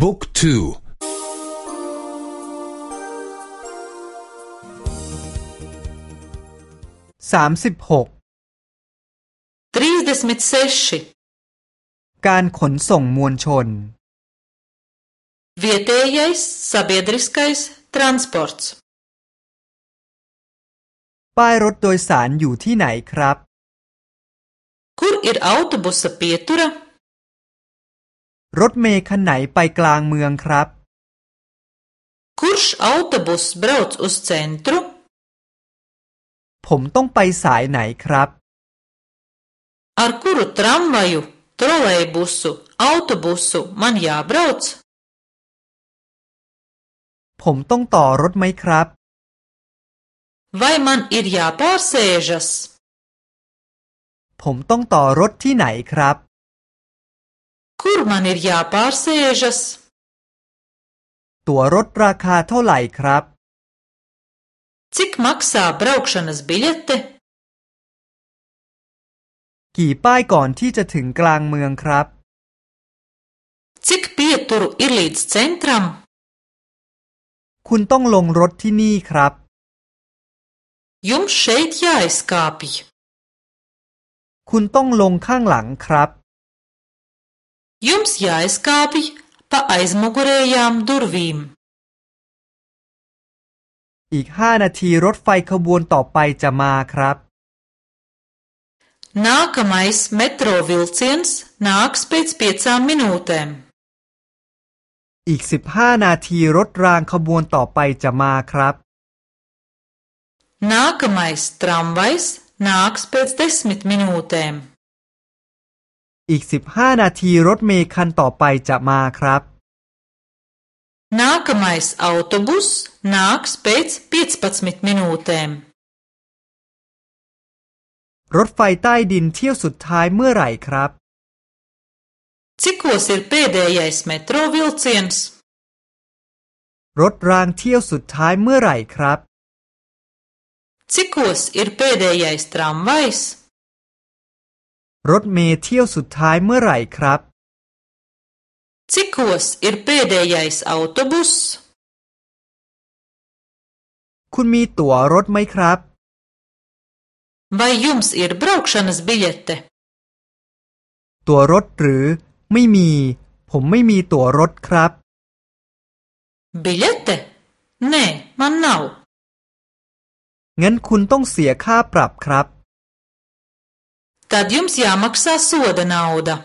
บุ๊กทูสามสิบหกทรีสมิเซชการขนส่งมวลชน Vietējais sabiedriskais transports ป้ายรถโดยสารอยู่ที่ไหนครับ Kur ir autobusa pietura รถเมล์คันไหนไปกลางเมืองครับ Kurš autobus brauc uz centru ผมต้องไปสายไหนครับ Ar kuru tramvaju, trolejbusu, autobusu man jābrauc ผมต้องต่อรถไหมครับ Vai man ir jāpārsēžas ผมต้องต่อรถที่ไหนครับ Kur man ir jāpārsēžas ตั๋วรถราคาเท่าไหร่ครับ Cik maksā braukšanas biļete กี่ป้ายก่อนที่จะถึงกลางเมืองครับ Cik pieturu ir līdz centram คุณต้องลงรถที่นี่ครับ Jums šeit jāizkāpj คุณต้องลงข้างหลังครับ Jums jāizkāpj pa aizmugurējām durvīm อีกห้านาทีรถไฟขบวนต่อไปจะมาครับ Nākamais metro vilciens nāks pēc piecām minūtēm. อีกสิบห้านาทีรถรางขบวนต่อไปจะมาครับ Nākamais tramvajs nāks pēc desmit minūtēm. อีกสิบห้านาทีรถเมล์คันต่อไปจะมาครับ Nākamais autobus nāks pēc 15 minūtēm. รถไฟใต้ดินเที่ยวสุดท้ายเมื่อไหร่ครับ Cikos ir pēdējais metro vilciens? รถรางเที่ยวสุดท้ายเมื่อไหร่ครับ Cikos ir pēdējais tramvajs? รถเมล์เที่ยวสุดท้ายเมื่อไหร่ครับ Cikos ir pēdējais autobus? คุณมีตั๋วรถไหมครับ Vai jums ir braukšanas biļete? ตั๋วรถหรือไม่มี ผมไม่มีตั๋วรถครับ Biļete? Nē, man nav. งั้นคุณต้องเสียค่าปรับครับ Tad jums jāmaksā soda nauda.